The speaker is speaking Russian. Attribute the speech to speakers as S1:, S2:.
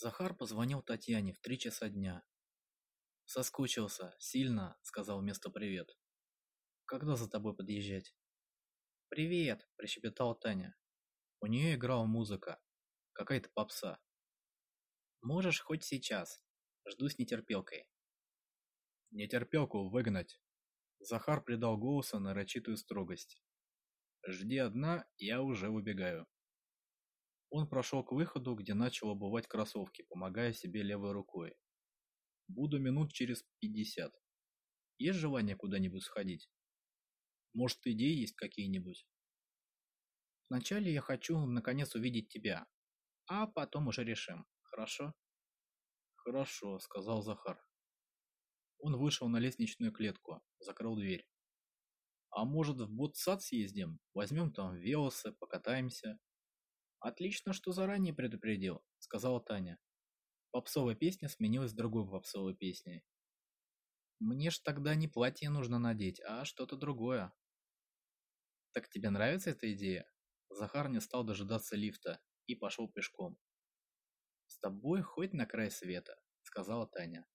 S1: Захар позвонил Татьяне в три часа дня. «Соскучился, сильно», — сказал вместо «привет». «Когда за тобой подъезжать?» «Привет», — прощебетала Таня. У нее играла музыка, какая-то попса. «Можешь хоть сейчас. Жду с нетерпелкой».
S2: «Нетерпелку выгнать». Захар придал голосу нарочитую строгость. «Жди одна, я уже выбегаю». Он прошел к выходу, где начал обувать кроссовки, помогая себе левой рукой. Буду минут через пятьдесят. Есть желание куда-нибудь сходить? Может, идеи есть какие-нибудь?
S1: Вначале я хочу наконец увидеть тебя, а потом уже решим, хорошо?
S2: Хорошо, сказал Захар. Он вышел на лестничную клетку, закрыл дверь. А может в ботсад съездим? Возьмем там велосы, покатаемся.
S1: «Отлично, что заранее предупредил», — сказала Таня. Попсовая песня сменилась другой попсовой песней. «Мне ж тогда не платье нужно надеть, а что-то другое». «Так тебе нравится эта идея?» Захар не стал дожидаться лифта и пошел пешком. «С тобой хоть на край света», — сказала Таня.